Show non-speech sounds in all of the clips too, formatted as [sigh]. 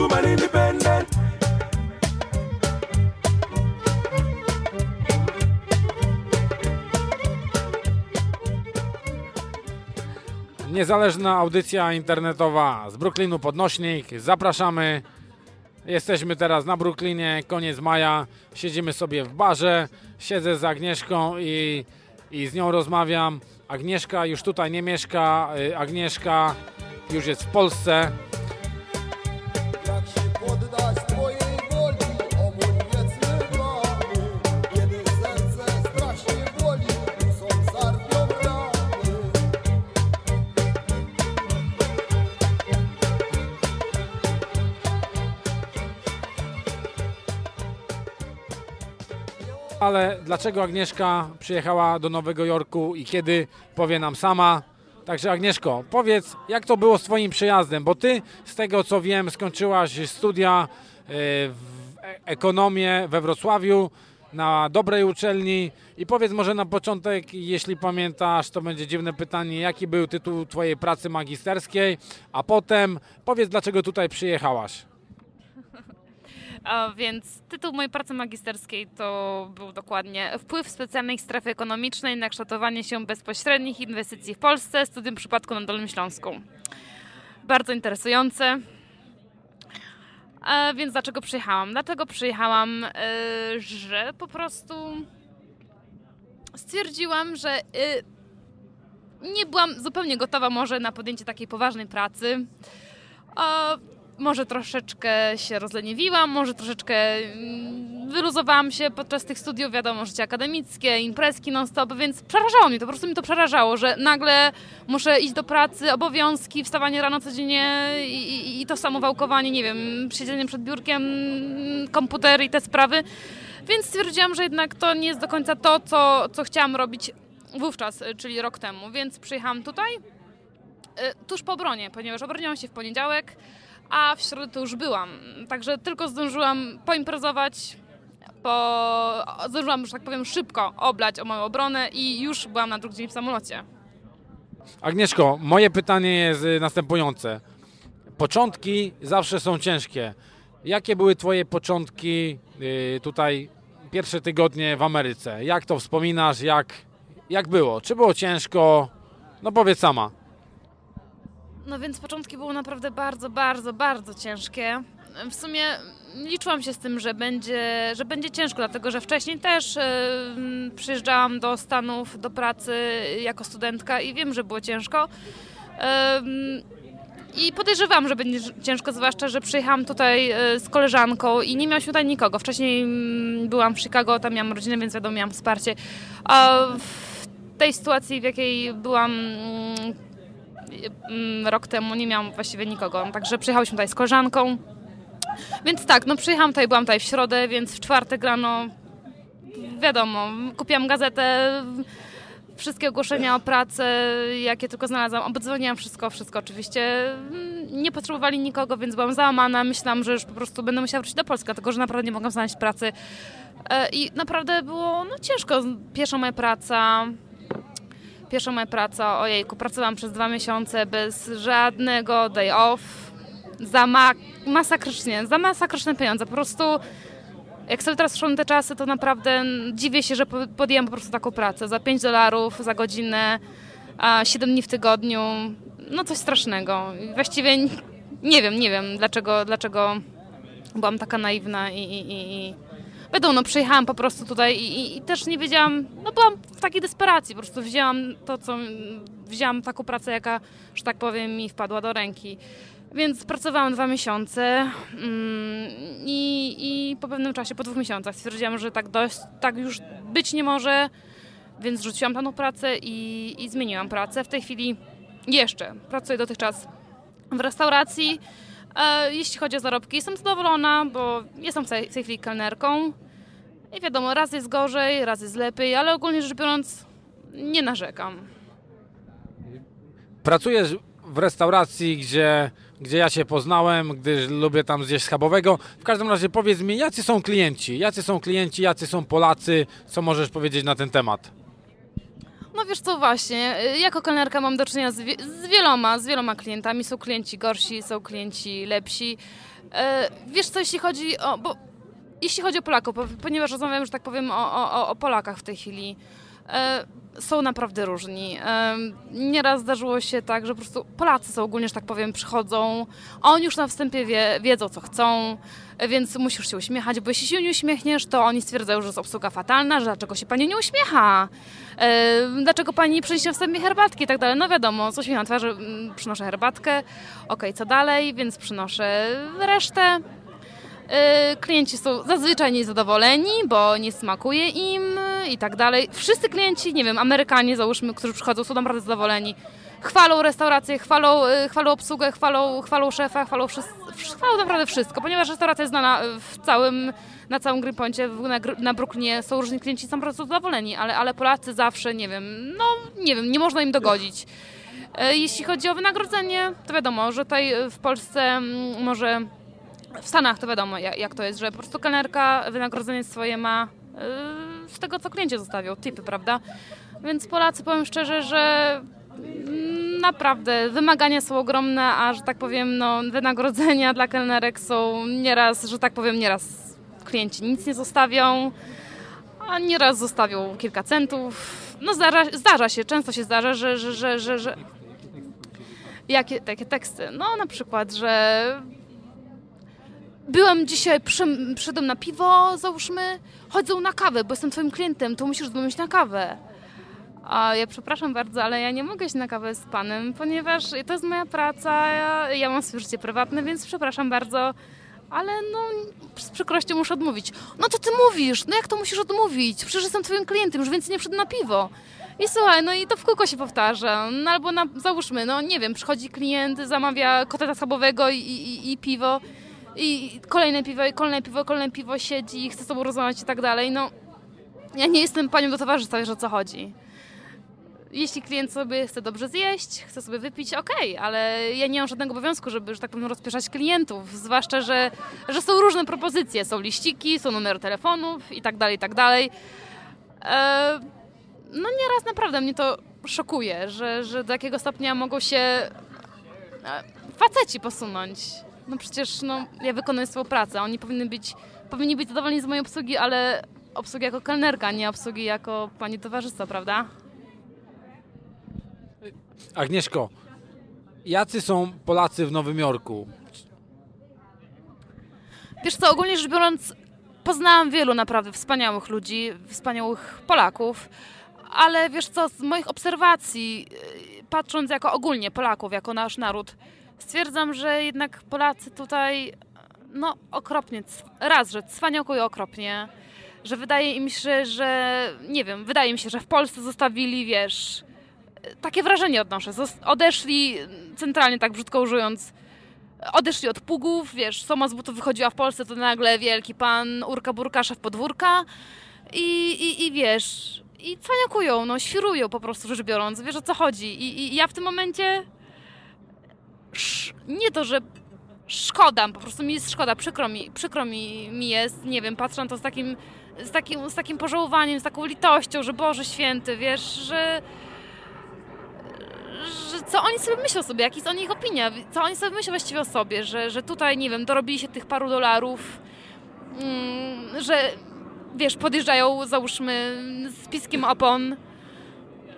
Is human independent. Niezależna audycja internetowa z Brooklynu Podnośnik. Zapraszamy. Jesteśmy teraz na Brooklynie, koniec maja. Siedzimy sobie w barze. Siedzę z Agnieszką i, i z nią rozmawiam. Agnieszka już tutaj nie mieszka. y, Agnieszka już jest w Polsce. Ale dlaczego Agnieszka przyjechała do Nowego Jorku i kiedy powie nam sama? Także Agnieszko, powiedz, jak to było z Twoim przyjazdem, bo Ty, z tego co wiem, skończyłaś studia e, w ekonomię we Wrocławiu na dobrej uczelni i powiedz może na początek, jeśli pamiętasz, to będzie dziwne pytanie, jaki był tytuł Twojej pracy magisterskiej, a potem powiedz, dlaczego tutaj przyjechałaś. A więc tytuł mojej pracy magisterskiej to był dokładnie Wpływ specjalnej strefy ekonomicznej na kształtowanie się bezpośrednich inwestycji w Polsce, studium przypadku na Dolnym Śląsku. Bardzo interesujące. A więc dlaczego przyjechałam? Dlatego przyjechałam, y, że po prostu stwierdziłam, że y, nie byłam zupełnie gotowa może na podjęcie takiej poważnej pracy. A może troszeczkę się rozleniwiłam, może troszeczkę mm, wyluzowałam się podczas tych studiów, wiadomo, życie akademickie, imprezki non-stop, więc przerażało mnie to, po prostu mi to przerażało, że nagle muszę iść do pracy, obowiązki, wstawanie rano codziennie i, i, i to samo wałkowanie, nie wiem, siedzenie przed biurkiem, komputer i te sprawy. Więc stwierdziłam, że jednak to nie jest do końca to, co, co chciałam robić wówczas, czyli rok temu, więc przyjechałam tutaj y, tuż po obronie, ponieważ obroniłam się w poniedziałek, a w środę to już byłam. Także tylko zdążyłam poimprezować, po... zdążyłam, że tak powiem, szybko oblać o moją obronę i już byłam na drugi dzień w samolocie. Agnieszko, moje pytanie jest y, następujące. Początki zawsze są ciężkie. Jakie były Twoje początki y, tutaj, pierwsze tygodnie w Ameryce? Jak to wspominasz? Jak, jak było? Czy było ciężko? No powiedz sama. No więc początki były naprawdę bardzo, bardzo, bardzo ciężkie. W sumie liczyłam się z tym, że będzie, że będzie ciężko, dlatego że wcześniej też e, przyjeżdżałam do Stanów do pracy jako studentka i wiem, że było ciężko. I podejrzewam, że będzie ciężko, zwłaszcza, że przyjechałam tutaj e, z koleżanką i nie miałaś tutaj nikogo. Wcześniej mm, byłam w Chicago, tam miałam rodzinę, więc wiadomo, miałam wsparcie. A w tej sytuacji, w jakiej byłam mm, rok temu nie miałam właściwie nikogo. Także przyjechałyśmy tutaj z koleżanką. Więc tak, no przyjechałam tutaj, byłam tutaj w środę, więc w czwartek rano wiadomo, kupiłam gazetę, wszystkie ogłoszenia o pracę, jakie tylko znalazłam, obdzwoniłam wszystko, wszystko oczywiście. Nie potrzebowali nikogo, więc byłam załamana. Myślałam, że już po prostu będę musiała wrócić do Polski, dlatego że naprawdę nie mogłam znaleźć pracy. E, I naprawdę było no, ciężko. Pierwsza moja praca, Pierwsza moja praca, ojejku, pracowałam przez dwa miesiące bez żadnego day off. Za ma masakrycznie, za masakryczne pieniądze. Po prostu jak sobie teraz przypomnę te czasy, to naprawdę dziwię się, że po- podjęłam po prostu taką pracę. Za 5 dolarów za godzinę, a 7 dni w tygodniu. No coś strasznego. Właściwie nie wiem, nie wiem dlaczego, dlaczego byłam taka naiwna i, i, i Wiadomo, no przyjechałam po prostu tutaj i, i, i też nie wiedziałam, no byłam w takiej desperacji, po prostu wzięłam to, co, wzięłam taką pracę, jaka, że tak powiem, mi wpadła do ręki. Więc pracowałam dwa miesiące mm, i, i po pewnym czasie, po dwóch miesiącach stwierdziłam, że tak, dość, tak już być nie może, więc rzuciłam tamtą pracę i, i zmieniłam pracę. W tej chwili jeszcze pracuję dotychczas w restauracji, jeśli chodzi o zarobki, jestem zadowolona, bo jestem w tej, kelnerką. I wiadomo, raz jest gorzej, raz jest lepiej, ale ogólnie rzecz biorąc, nie narzekam. Pracujesz w restauracji, gdzie, gdzie ja Cię poznałem, gdyż lubię tam zjeść schabowego. W każdym razie powiedz mi, jacy są klienci? Jacy są klienci, jacy są Polacy? Co możesz powiedzieć na ten temat? No wiesz co, właśnie, y, jako kelnerka mam do czynienia z, wie, z wieloma, z wieloma klientami. Są klienci gorsi, są klienci lepsi. E, wiesz co, jeśli chodzi o... Bo, jeśli chodzi o Polaków, po- ponieważ rozmawiam, że tak powiem, o, o, o Polakach w tej chwili, e, są naprawdę różni. Nieraz zdarzyło się tak, że po prostu Polacy są ogólnie, że tak powiem, przychodzą, a oni już na wstępie wie, wiedzą, co chcą, więc musisz się uśmiechać, bo jeśli się nie uśmiechniesz, to oni stwierdzają, że jest obsługa fatalna, że dlaczego się pani nie uśmiecha, dlaczego pani nie przyniesie wstępnie herbatki i tak dalej. No wiadomo, coś mi na twarzy, mm, przynoszę herbatkę, okej, co dalej, więc przynoszę resztę. Y, Klienci są zazwyczaj niezadowoleni, bo nie smakuje im i tak dalej. Wszyscy klienci, nie wiem, Amerykanie załóżmy, którzy przychodzą, są naprawdę zadowoleni. Chwalą restaurację, chwalą, y, chwalą obsługę, chwalą, chwalą szefa, chwalą, wszys- chwalą naprawdę wszystko, ponieważ restauracja jest znana w całym, na całym Greenpointie, na, na Brooklynie są różni klienci, są prostu zadowoleni, ale, ale Polacy zawsze, nie wiem, no nie wiem, nie można im dogodzić. E, Jeśli chodzi o wynagrodzenie, to wiadomo, że tutaj w Polsce mm, może w Stanach to wiadomo, jak, to jest, że po prostu kelnerka wynagrodzenie swoje ma yy, z tego, co klienci zostawią, typy, prawda? Więc Polacy, powiem szczerze, że naprawdę wymagania są ogromne, a że tak powiem, no, wynagrodzenia dla kelnerek są nieraz, że tak powiem, nieraz klienci nic nie zostawią, a nieraz zostawią kilka centów. No zdarza, zdarza się, często się zdarza, że, że, że, że, że Jakie takie teksty? No na przykład, że byłem dzisiaj, przy, przyszedłem na piwo, załóżmy, chodzą na kawę, bo jestem twoim klientem, to musisz dzwonić na kawę. A ja przepraszam bardzo, ale ja nie mogę iść na kawę z panem, ponieważ to jest moja praca, ja, ja mam swoje życie prywatne, więc przepraszam bardzo, ale no z przykrością muszę odmówić. No to ty mówisz, no jak to musisz odmówić? Przecież jestem twoim klientem, już więcej nie przyjdę na piwo. I słuchaj, no i to w kółko się powtarza. No albo na, załóżmy, no nie wiem, przychodzi klient, zamawia koteta schabowego i, i, i piwo i kolejne piwo, i kolejne piwo, kolejne piwo siedzi i chce z tobą rozmawiać i tak dalej. No, ja nie jestem panią do towarzystwa, wiesz o co chodzi. Jeśli klient sobie chce dobrze zjeść, chce sobie wypić, okej, ale ja nie mam żadnego obowiązku, żeby, że tak powiem, rozpieszać klientów. Zwłaszcza, że, że są różne propozycje. Są liściki, są numery telefonów i tak dalej, i tak dalej. E, no nieraz naprawdę mnie to szokuje, że, że do jakiego stopnia mogą się e, faceci posunąć. No przecież no, ja wykonuję swoją pracę. Oni powinni być, powinni być zadowoleni z mojej obsługi, ale obsługi jako kelnerka, nie obsługi jako pani towarzystwa, prawda? Agnieszko, jacy są Polacy w Nowym Jorku? Wiesz co, ogólnie rzecz biorąc, poznałam wielu naprawdę wspaniałych ludzi, wspaniałych Polaków, ale wiesz co, z moich obserwacji, yy, patrząc jako ogólnie Polaków, jako nasz naród, stwierdzam, że jednak Polacy tutaj, no okropnie, raz, że cwaniakują okropnie, że wydaje im się, że, nie wiem, wydaje mi się, że w Polsce zostawili, wiesz, takie wrażenie odnoszę, odeszli, centralnie tak brzydko użyjąc, odeszli od pługów, wiesz, Soma z butów wychodziła w Polsce, to nagle wielki pan Urka Burka, szef podwórka i, i, i wiesz, i cwaniakują, no świrują po prostu rzecz biorąc, wiesz o co chodzi. I, i ja w tym momencie sz, nie to, że szkoda, po prostu mi jest szkoda, przykro mi, przykro mi, mi jest, nie wiem, patrzę na to z takim, z takim, z takim pożałowaniem, z taką litością, że Boże Święty, wiesz, że że co oni sobie myślą sobie, jaka jest o nich opinia, co oni sobie myślą właściwie o sobie, że, że tutaj, nie wiem, dorobili się tych paru dolarów, mm, że wiesz, podjeżdżają, załóżmy, z piskiem opon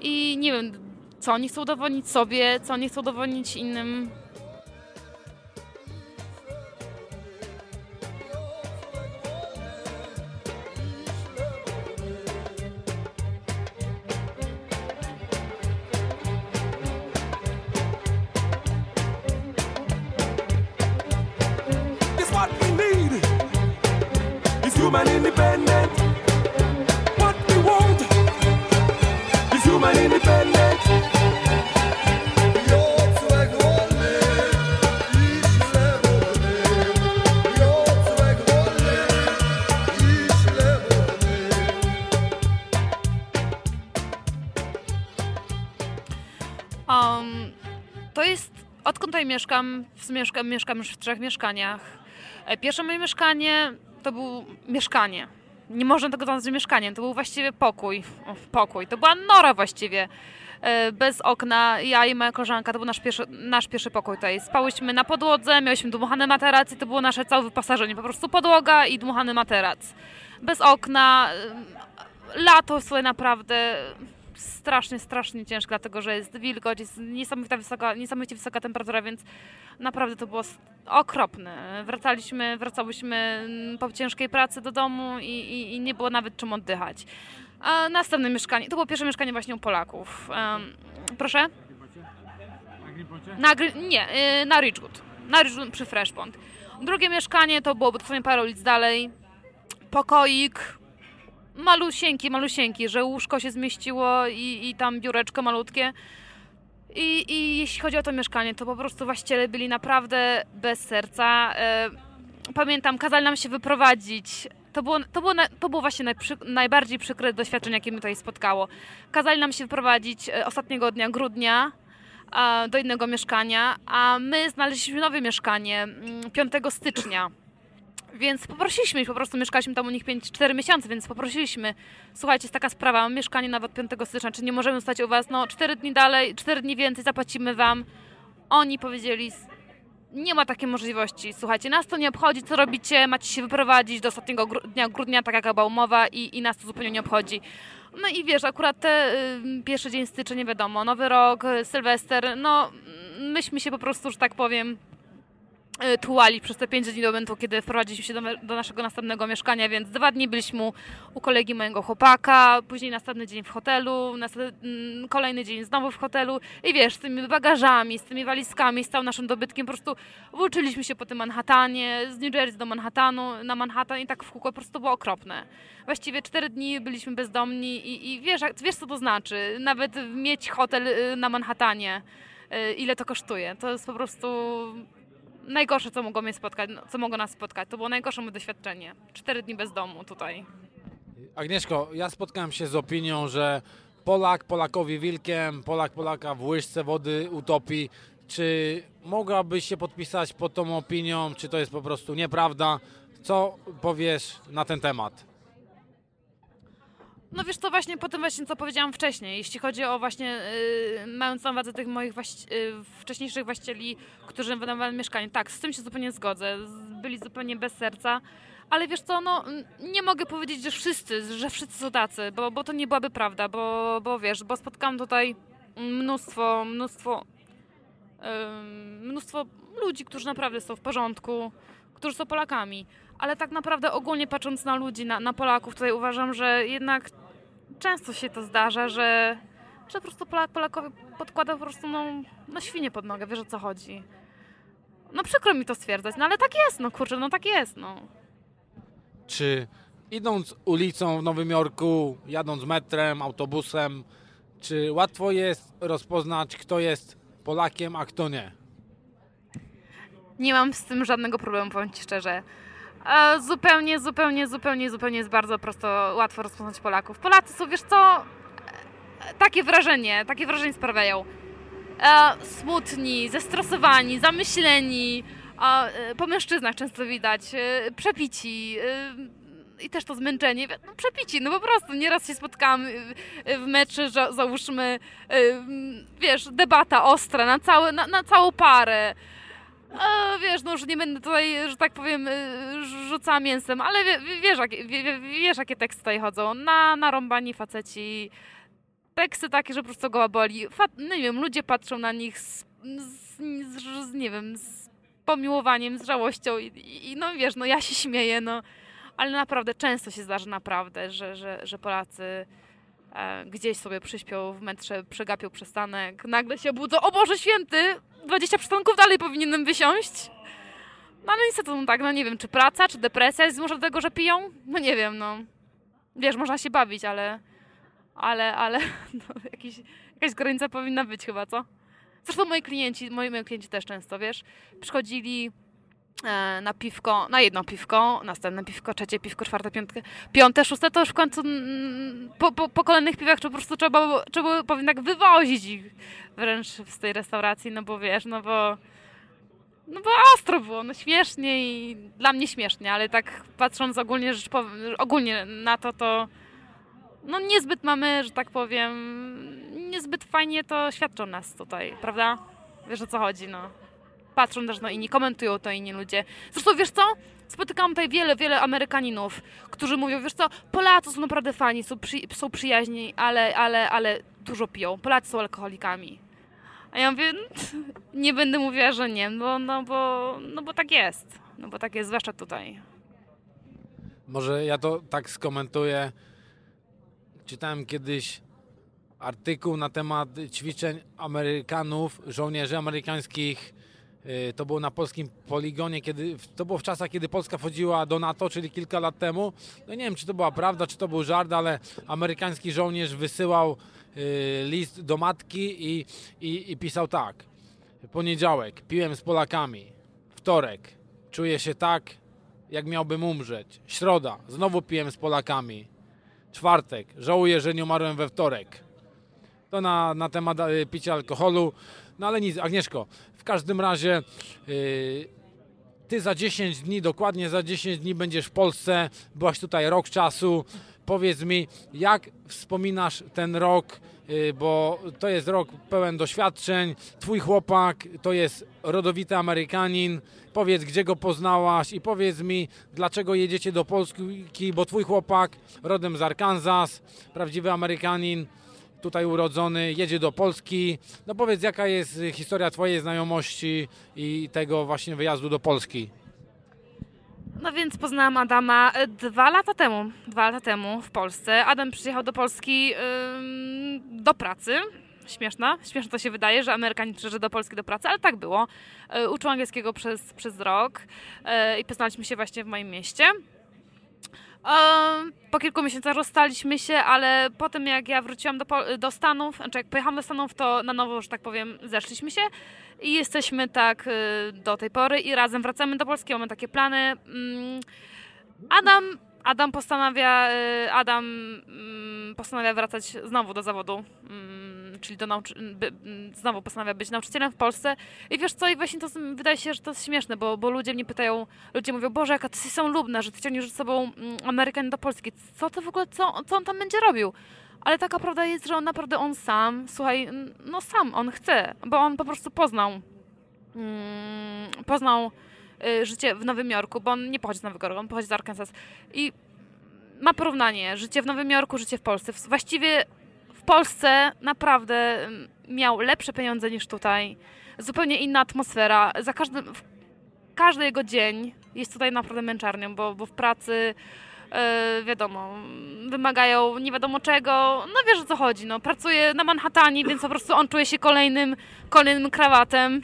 i nie wiem, co oni chcą udowodnić sobie, co oni chcą udowodnić innym. To jest, odkąd tutaj mieszkam, mieszkam, mieszkam już w trzech mieszkaniach. E, Pierwsze moje mieszkanie to był mieszkanie. Nie można tego nazwać mieszkaniem, to był właściwie pokój. O, pokój. To była nora właściwie. E, Bez okna, ja i moja koleżanka, to był nasz pierwszy, nasz pierwszy pokój tutaj. Spałyśmy na podłodze, miałyśmy dmuchany materac i to było nasze całe wyposażenie. Po prostu podłoga i dmuchany materac. Bez okna, lato sobie naprawdę strasznie, strasznie ciężko, dlatego że jest wilgoć, jest niesamowita wysoka, niesamowicie wysoka temperatura, więc naprawdę to było okropne. Wracaliśmy, wracałyśmy mm, po ciężkiej pracy do domu i, i, i nie było nawet czym oddychać. A następne mieszkanie, to było pierwsze mieszkanie właśnie u Polaków. Em, proszę? Na, nie, y, na Ridgewood. Na Ridgewood przy Freshpond. Drugie mieszkanie to było dosłownie parę ulic dalej. Pokoik, malusieńki, malusieńki, że łóżko się zmieściło i, i tam biureczko malutkie. I, I jeśli chodzi o to mieszkanie, to po prostu właściciele byli naprawdę bez serca. E, pamiętam, kazali nam się wyprowadzić. To było, to było, to było właśnie najprzy, najbardziej przykre doświadczenie, jakie mnie tutaj spotkało. Kazali nam się wyprowadzić e, ostatniego dnia grudnia do innego mieszkania, a my znaleźliśmy nowe mieszkanie mm, 5 stycznia. Więc poprosiliśmy ich, po prostu mieszkaliśmy tam u nich 5-4 miesiące, więc poprosiliśmy, słuchajcie, jest taka sprawa, mam mieszkanie nawet 5 stycznia, czy nie możemy zostać u was, no 4 dni dalej, 4 dni więcej zapłacimy wam. Oni powiedzieli, "S- nie ma takiej możliwości, słuchajcie, nas to nie obchodzi, co robicie, macie się wyprowadzić do ostatniego gru- dnia grudnia, tak jaka była umowa i, i nas to zupełnie nie obchodzi. No i wiesz, akurat te y, pierwszy dzień stycznia, nie wiadomo, Nowy Rok, Sylwester, no myśmy się po prostu, że tak powiem, tułali przez te 5 dni do momentu, kiedy wprowadziliśmy się do, do naszego następnego mieszkania, więc dwa dni byliśmy u, kolegi mojego chłopaka, później następny dzień w hotelu, następny, mm, kolejny dzień znowu w hotelu i wiesz, z tymi bagażami, z tymi walizkami, z całym naszym dobytkiem, po prostu włóczyliśmy się po tym Manhattanie, z New Jersey do Manhattanu, na Manhattan i tak w kółko, po prostu było okropne. Właściwie 4 dni byliśmy bezdomni i, i wiesz, wiesz co to znaczy, nawet mieć hotel y, na Manhattanie, y, ile to kosztuje, to jest po prostu najgorsze, co mogło mnie spotkać, no, co mogło nas spotkać. To było najgorsze moje doświadczenie. Cztery dni bez domu tutaj. Agnieszko, ja spotkałem się z opinią, że Polak Polakowi wilkiem, Polak Polaka w łyżce wody utopi. Czy mogłabyś się podpisać pod tą opinią, czy to jest po prostu nieprawda? Co powiesz na ten temat? No wiesz co, właśnie po tym właśnie, co powiedziałam wcześniej, jeśli chodzi o właśnie, yy, mając na uwadze tych moich właści- yy, wcześniejszych właścicieli, którzy wynajmowali mieszkanie, tak, z tym się zupełnie zgodzę, byli zupełnie bez serca, ale wiesz co, no nie mogę powiedzieć, że wszyscy, że wszyscy są tacy, bo, bo to nie byłaby prawda, bo, bo wiesz, bo spotkałam tutaj mnóstwo, mnóstwo, ym, mnóstwo ludzi, którzy naprawdę są w porządku, którzy są Polakami, ale tak naprawdę ogólnie patrząc na ludzi, na, na Polaków, tutaj uważam, że jednak często się to zdarza, że, że po prostu Polak Polakowi podkłada po prostu no, no świnie pod nogę, wiesz o co chodzi. No przykro mi to stwierdzać, no ale tak jest, no kurczę, no tak jest, no. Czy idąc ulicą w Nowym Jorku, jadąc metrem, autobusem, czy łatwo jest rozpoznać, kto jest Polakiem, a kto nie? Nie mam z tym żadnego problemu, powiem Ci szczerze. E, zupełnie, zupełnie, zupełnie, zupełnie jest bardzo prosto, łatwo rozpoznać Polaków. Polacy są, wiesz co, e, takie wrażenie, takie wrażenie sprawiają. E, smutni, zestresowani, zamyśleni, a, e, po mężczyznach często widać, przepici, i też to zmęczenie, no przepici, no po prostu, nieraz się spotkałam e, w meczu, załóżmy, wiesz, debata ostra na, na, na całą parę, E, wiesz, no już nie będę tutaj, że tak powiem, e, rzucała mięsem, ale wie, wie- wiesz, wiesz, jakie teksty tutaj chodzą. Na, narąbani faceci. Teksty takie, że po prostu goła boli. Fa, no nie wiem, ludzie patrzą na nich z, z, z, z nie wiem, z pomiłowaniem, z żałością i, i, no wiesz, no ja się śmieję, no. Ale naprawdę często się zdarza naprawdę, że, że, że Polacy gdzieś sobie przyśpią w metrze, przegapią przystanek, nagle się budzą, o Boże Święty, 20 przystanków dalej powinienem wysiąść. No ale niestety no tak, no nie wiem, czy praca, czy depresja jest może do tego, że piją? No nie wiem, no. Wiesz, można się bawić, ale... Ale, ale... [laughs] No, jakiś, jakaś granica powinna być chyba, co? Zresztą moi klienci, moi, moi klienci też często, wiesz, przychodzili e, na piwko, na jedno piwko, następne piwko, trzecie piwko, czwarte, piątkę, piąte, szóste, to już w końcu mm, po, po, po kolejnych piwach po prostu trzeba, trzeba powiem tak wywozić ich wręcz z tej restauracji, no bo wiesz, no bo no bo ostro było, no śmiesznie i dla mnie śmiesznie, ale tak patrząc ogólnie, rzecz ogólnie na to, to no niezbyt mamy, że tak powiem, niezbyt fajnie to świadczą nas tutaj, prawda? Wiesz o co chodzi, no. Patrzą też, no inni komentują to inni ludzie. Zresztą wiesz co? Spotykam tutaj wiele, wiele Amerykaninów, którzy mówią, wiesz co, Polacy są naprawdę fani, są, przy, są przyjaźni, ale, ale, ale dużo piją. Polacy są alkoholikami. A ja mówię, [laughs] nie będę mówiła, że nie, no, no, bo, no bo tak jest. No bo tak jest, zwłaszcza tutaj. Może ja to tak skomentuję. Czytałem kiedyś artykuł na temat ćwiczeń Amerykanów, żołnierzy amerykańskich. Yy, To było na polskim poligonie, kiedy, to było w czasach, kiedy Polska wchodziła do NATO, czyli kilka lat temu. No nie wiem, czy to była prawda, czy to był żart, ale amerykański żołnierz wysyłał yy, list do matki i, i, i pisał tak. Poniedziałek, piłem z Polakami. Wtorek, czuję się tak, jak miałbym umrzeć. Środa, znowu piłem z Polakami. Czwartek, żałuję, że nie umarłem we wtorek. To na, na temat y, picia alkoholu. No ale nic, Agnieszko, w każdym razie y, ty za 10 dni, dokładnie za 10 dni będziesz w Polsce. Byłaś tutaj rok czasu. Powiedz mi, jak wspominasz ten rok, y, bo to jest rok pełen doświadczeń. Twój chłopak to jest rodowity Amerykanin. Powiedz, gdzie go poznałaś i powiedz mi, dlaczego jedziecie do Polski, bo twój chłopak rodem z Arkansas, prawdziwy Amerykanin, tutaj urodzony, jedzie do Polski. No powiedz, jaka jest historia twojej znajomości i tego właśnie wyjazdu do Polski? No więc poznałam Adama e, dwa lata temu. Dwa lata temu w Polsce. Adam przyjechał do Polski ym, do pracy. Śmieszna, śmieszne to się wydaje, że Amerykanin przyjeżdża do Polski do pracy, ale tak było. E, Uczył angielskiego przez, przez rok e, i poznaliśmy się właśnie w moim mieście. Po kilku miesiącach rozstaliśmy się, ale potem jak ja wróciłam do, do Stanów, znaczy jak pojechałam do Stanów, to na nowo, że tak powiem, zeszliśmy się i jesteśmy tak y, do tej pory i razem wracamy do Polski, mamy takie plany. Mm, Adam, Adam postanawia, y, Adam mm, postanawia wracać znowu do zawodu, mm, czyli do nauczy- by, znowu postanawia być nauczycielem w Polsce. I wiesz co, i właśnie to wydaje się, że to jest śmieszne, bo, bo ludzie mnie pytają, ludzie mówią, Boże, jaka ty są lubna, że ty ciągniesz ze sobą mm, Amerykan do Polski. Co to w ogóle, co, co on tam będzie robił? Ale taka prawda jest, że on naprawdę on sam, słuchaj, no sam on chce, bo on po prostu poznał, mm, poznał y, życie w Nowym Jorku, bo on nie pochodzi z Nowego Jorku, on pochodzi z Arkansas i ma porównanie, życie w Nowym Jorku, życie w Polsce. Właściwie w Polsce naprawdę mm, miał lepsze pieniądze niż tutaj, zupełnie inna atmosfera, za każdym, w każdy jego dzień jest tutaj naprawdę męczarnią, bo, bo w pracy e, wiadomo, wymagają nie wiadomo czego, no wiesz o co chodzi, no. Pracuje na Manhattanie, więc po prostu on czuje się kolejnym, kolejnym krawatem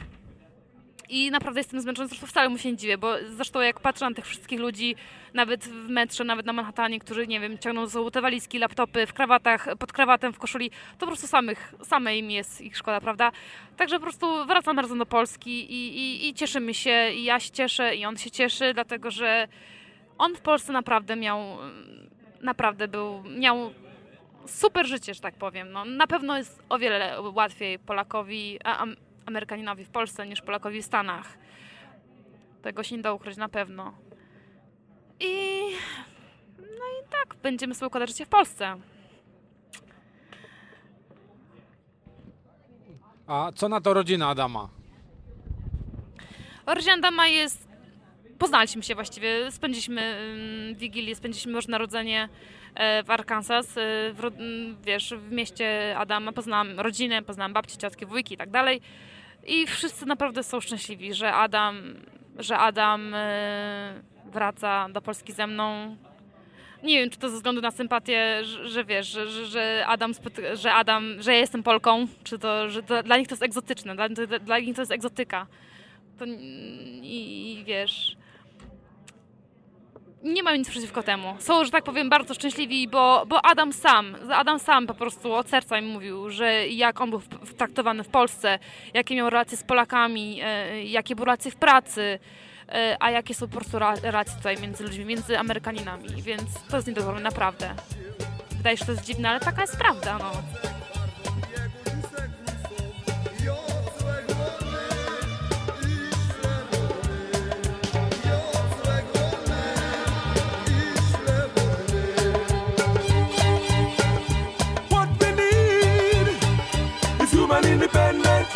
i naprawdę jestem zmęczona, zresztą wcale mu się nie dziwię, bo zresztą jak patrzę na tych wszystkich ludzi, nawet w metrze, nawet na Manhattanie, którzy, nie wiem, ciągną ze sobą te walizki, laptopy w krawatach, pod krawatem, w koszuli, to po prostu samych, same im jest ich szkoda, prawda? Także po prostu wracamy razem do Polski i, i, i cieszymy się, i ja się cieszę, i on się cieszy, dlatego że on w Polsce naprawdę miał, naprawdę był, miał super życie, że tak powiem. No, na pewno jest o wiele łatwiej Polakowi, a, am, Amerykaninowi w Polsce niż Polakowi w Stanach. Tego się nie da ukryć na pewno. I no i tak, będziemy sobie układać życie w Polsce. A co na to rodzina Adama? Rodzina Dama jest. Poznaliśmy się właściwie. Spędziliśmy ym, Wigilię, spędziliśmy Boże Narodzenie e, w Arkansas, e, w, wiesz, w mieście Adama. Poznałam rodzinę, poznałam babci, ciotki, wujki i tak dalej. I wszyscy naprawdę są szczęśliwi, że Adam, że Adam e, wraca do Polski ze mną. Nie wiem, czy to ze względu na sympatię, że, że wiesz, że, że, Adam że Adam, że ja jestem Polką, czy to, że to, dla nich to jest egzotyczne, dla, dla nich to jest egzotyka. To, i, I wiesz. Nie mam nic przeciwko temu. Są, że tak powiem, bardzo szczęśliwi, bo, bo Adam sam, Adam sam po prostu od serca mi mówił, że jak on był w- traktowany w Polsce, jakie miał relacje z Polakami, e, jakie były relacje w pracy, e, a jakie są po prostu relacje tutaj między ludźmi, między Amerykaninami, więc to jest niedozwolone, naprawdę. Wydaje się, że to jest dziwne, ale taka jest prawda, no. Independent.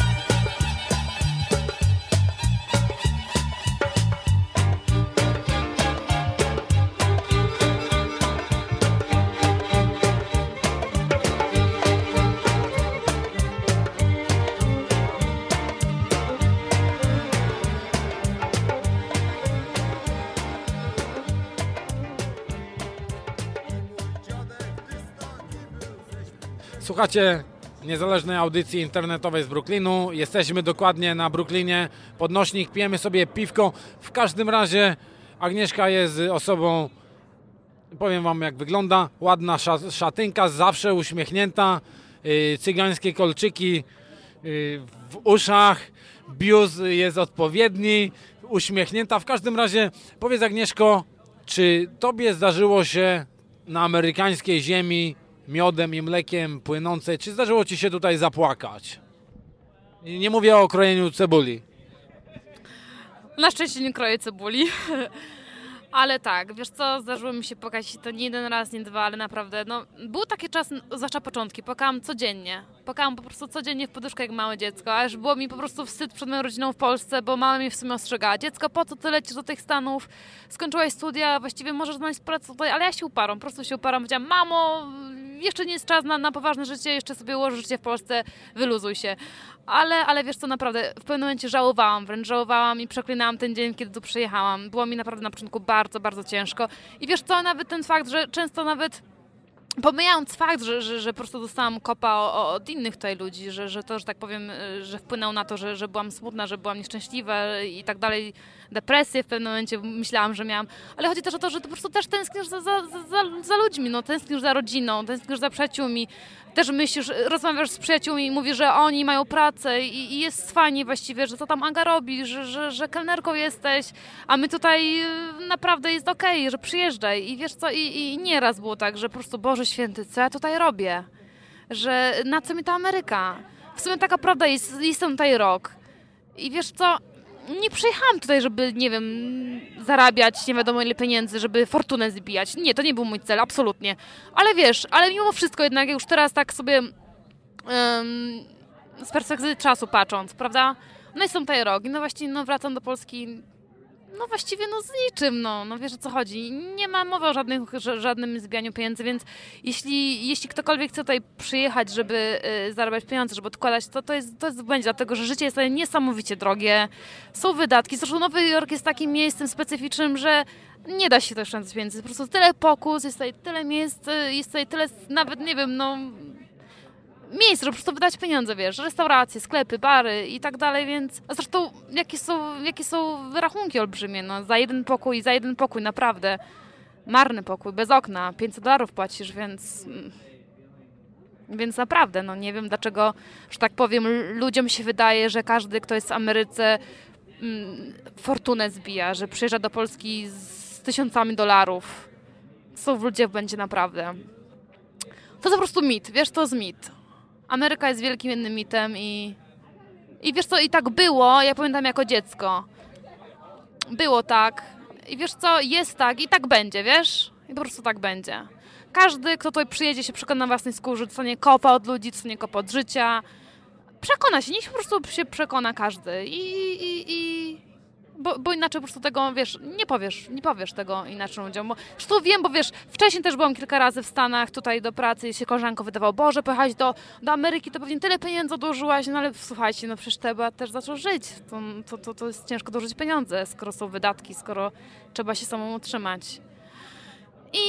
Słuchacie niezależnej audycji internetowej z Brooklynu. Jesteśmy dokładnie na Brooklynie. Podnośnik, pijemy sobie piwko. W każdym razie Agnieszka jest osobą, powiem wam jak wygląda, ładna sza- szatynka, zawsze uśmiechnięta, yy, cygańskie kolczyki yy, w uszach, biuz jest odpowiedni, uśmiechnięta. W każdym razie powiedz Agnieszko, czy tobie zdarzyło się na amerykańskiej ziemi miodem i mlekiem płynącej, czy zdarzyło ci się tutaj zapłakać? Nie mówię o krojeniu cebuli. Na szczęście nie kroję cebuli. [laughs] Ale tak, wiesz co, zdarzyło mi się i to nie jeden raz, nie dwa, ale naprawdę, no, był taki czas, zwłaszcza początki, płakałam codziennie. Płakałam po prostu codziennie w poduszkę jak małe dziecko, aż było mi po prostu wstyd przed moją rodziną w Polsce, bo mama mnie w sumie ostrzegała. Dziecko, po co ty lecisz do tych Stanów? Skończyłaś studia, właściwie możesz znaleźć pracę tutaj, ale ja się uparłam, po prostu się uparłam. Powiedziałam, mamo, jeszcze nie jest czas na, na poważne życie, jeszcze sobie ułożę życie w Polsce, wyluzuj się. Ale, ale wiesz co, naprawdę, w pewnym momencie żałowałam, wręcz żałowałam i przeklinałam ten dzień, kiedy tu przyjechałam. Było mi naprawdę na początku bardzo, bardzo ciężko. I wiesz co, nawet ten fakt, że często nawet pomijając fakt, że, że, że po prostu dostałam kopa od innych tutaj ludzi, że, że to, że tak powiem, y, że wpłynął na to, że, że byłam smutna, że byłam nieszczęśliwa i tak dalej, depresję w pewnym momencie myślałam, że miałam, ale chodzi też o to, że po prostu też tęsknisz za, za, za, za ludźmi, no, tęsknisz za rodziną, tęsknisz za przyjaciółmi, też myślisz, rozmawiasz z przyjaciółmi i mówisz, że oni mają pracę i, i jest fajnie właściwie, że co tam Aga robi, że, że, że kelnerką jesteś, a my tutaj y, naprawdę jest okej, że przyjeżdżaj i wiesz co, i, i nieraz było tak, że po prostu Boże Święty, co ja tutaj robię? Że na co mi ta Ameryka? W sumie taka prawda jest, jestem tutaj rok i wiesz co, nie przyjechałam tutaj, żeby, nie wiem, zarabiać nie wiadomo ile pieniędzy, żeby fortunę zbijać. Nie, to nie był mój cel, absolutnie. Ale wiesz, ale mimo wszystko jednak, już teraz tak sobie z perspektywy czasu patrząc, prawda? No jestem tutaj rok i no właściwie no wracam do Polski no właściwie no z niczym, no, no wiesz o co chodzi. Nie ma mowy o żadnych, ża- żadnym zbijaniu pieniędzy, więc jeśli, jeśli ktokolwiek chce tutaj przyjechać, żeby y, zarabiać pieniądze, żeby odkładać, to, to, jest, to jest błędzie, dlatego że życie jest niesamowicie drogie, są wydatki. Zresztą Nowy Jork jest takim miejscem specyficznym, że nie da się tutaj oszczędzać pieniędzy. Po prostu tyle pokus, jest tutaj tyle miejsc, y, jest tutaj tyle, nawet nie wiem, no miejsc, żeby po prostu wydać pieniądze, wiesz, restauracje, sklepy, bary i tak dalej, więc a zresztą jakie są, jakie są rachunki olbrzymie, no za jeden pokój, za jeden pokój, naprawdę marny pokój, bez okna, 500 dolarów płacisz, więc mm, więc naprawdę, no nie wiem dlaczego, że tak powiem, ludziom się wydaje, że każdy, kto jest w Ameryce mm, fortunę zbija, że przyjeżdża do Polski z tysiącami dolarów. Są w ludziach będzie naprawdę. To po prostu mit, wiesz, to jest mit. Ameryka jest wielkim jednym mitem i, i wiesz co, i tak było, ja pamiętam jako dziecko. Było tak. I wiesz co, jest tak i tak będzie, wiesz? I po prostu tak będzie. Każdy, kto tutaj przyjedzie, się przekona na własnej skórze, dostanie kopa od ludzi, dostanie kopa od życia. Przekona się, niech po prostu się przekona każdy. I, i, i bo, bo inaczej po prostu tego, wiesz, nie powiesz, nie powiesz tego inaczej ludziom. Bo, zresztą wiem, bo wiesz, wcześniej też byłam kilka razy w Stanach, tutaj do pracy i się koleżanko wydawało, Boże, pojechać do, do Ameryki, to pewnie tyle pieniędzy odłożyłaś, no ale słuchajcie, no przecież trzeba też zacząć żyć. To, to, to, to jest ciężko dożyć pieniądze, skoro są wydatki, skoro trzeba się samemu utrzymać. I,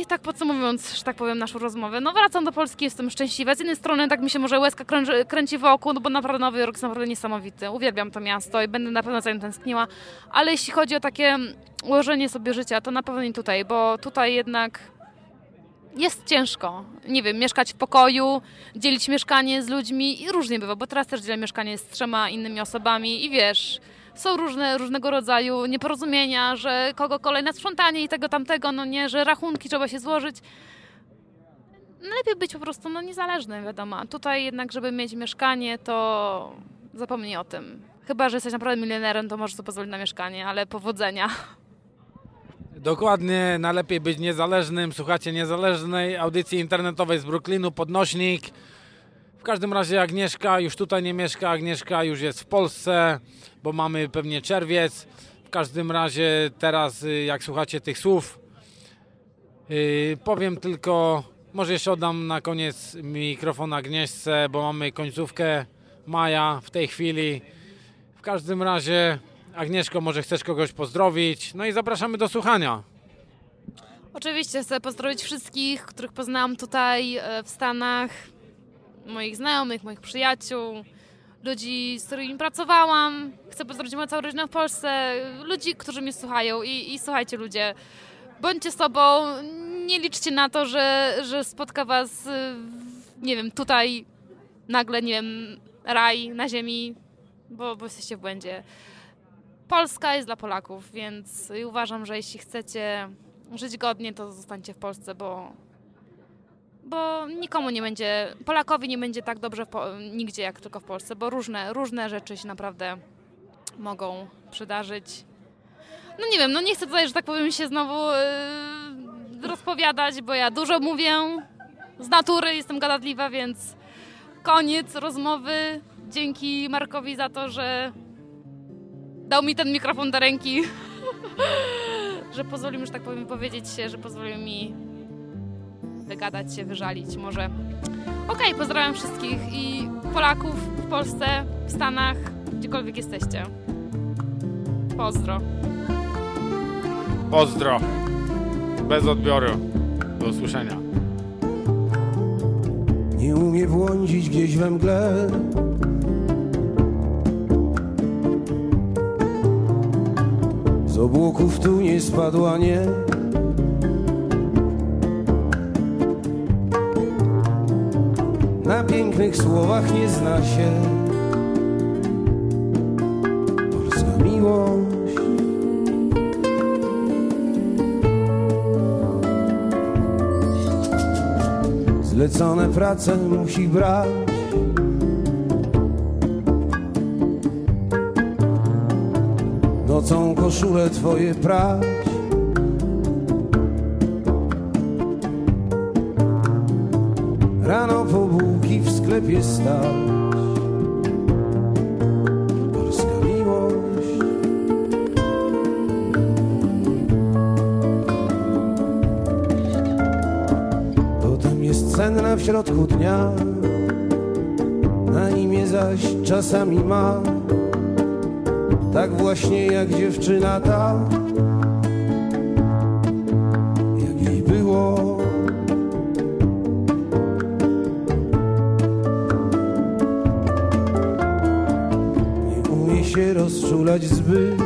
I tak podsumowując, że tak powiem, naszą rozmowę, no wracam do Polski, jestem szczęśliwa. Z jednej strony tak mi się może łezka kręci, kręci wokół, no bo naprawdę Nowy Jork jest naprawdę niesamowity. Uwielbiam to miasto i będę na pewno za nim tęskniła. Ale jeśli chodzi o takie ułożenie sobie życia, to na pewno nie tutaj, bo tutaj jednak jest ciężko. Nie wiem, mieszkać w pokoju, dzielić mieszkanie z ludźmi i różnie bywa, bo teraz też dzielę mieszkanie z trzema innymi osobami i wiesz, są różne, różnego rodzaju nieporozumienia, że kogo kolej na sprzątanie i tego tamtego, no nie, że rachunki trzeba się złożyć. No lepiej być po prostu no, niezależnym, wiadomo. Tutaj jednak, żeby mieć mieszkanie, to zapomnij o tym. Chyba, że jesteś naprawdę milionerem, to możesz sobie pozwolić na mieszkanie, ale powodzenia. Dokładnie, najlepiej być niezależnym. Słuchacie niezależnej audycji internetowej z Brooklynu, podnośnik. W każdym razie Agnieszka już tutaj nie mieszka, Agnieszka już jest w Polsce, bo mamy pewnie czerwiec. W każdym razie teraz, y, jak słuchacie tych słów, yy, powiem tylko, może jeszcze oddam na koniec mikrofon Agnieszce, bo mamy końcówkę maja w tej chwili. W każdym razie, Agnieszko, może chcesz kogoś pozdrowić? No i zapraszamy do słuchania. Oczywiście chcę pozdrowić wszystkich, których poznałam tutaj e, w Stanach, moich znajomych, moich przyjaciół, ludzi, z którymi pracowałam. Chcę pozdrowić moją całą rodzinę w Polsce, ludzi, którzy mnie słuchają i, i słuchajcie ludzie, bądźcie sobą, nie liczcie na to, że, że spotka was, e, nie wiem, tutaj nagle, nie wiem, raj na ziemi, bo, bo jesteście w błędzie. Polska jest dla Polaków, więc uważam, że jeśli chcecie żyć godnie, to zostańcie w Polsce, bo, bo nikomu nie będzie, Polakowi nie będzie tak dobrze po, nigdzie jak tylko w Polsce, bo różne, różne rzeczy się naprawdę mogą przydarzyć. No nie wiem, no nie chcę tutaj, że tak powiem, się znowu yy, rozpowiadać, bo ja dużo mówię z natury, jestem gadatliwa, więc koniec rozmowy. Dzięki Markowi za to, że dał mi ten mikrofon do ręki. [laughs] że pozwolił mi, że tak powiem, powiedzieć się, że pozwolił mi wygadać się, wyżalić może. Okej, pozdrawiam wszystkich i Polaków w Polsce, w Stanach, gdziekolwiek jesteście. Pozdro. Pozdro. Bez odbioru. Do usłyszenia. Nie umie błądzić gdzieś we mgle Z obłoków tu nie spadła nie pięknych słowach nie zna się. Polska miłość. Zlecone prace musi brać. Nocą koszule twoje prać sklepie stać. Jest cenna w środku dnia. Na imię zaś czasami ma. Tak właśnie jak dziewczyna ta się rozczulać zbyt.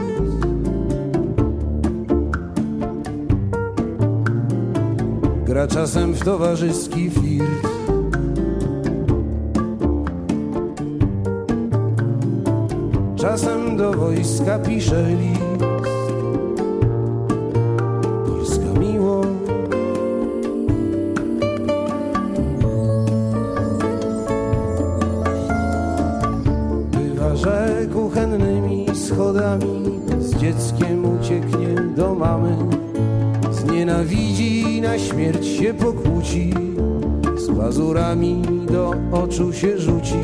Gra czasem w towarzyski flirt Czasem do wojska pisze list Na śmierć się pokłóci. Z pazurami do oczu się rzuci.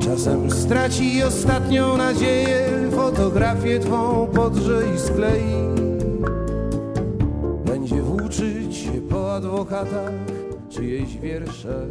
Czasem straci ostatnią nadzieję. Fotografię twą podrze i sklei. Będzie włóczyć się po adwokatach Czyjeś wiersze